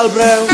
DJ Albrel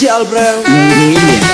DJ Albrel nungguin ya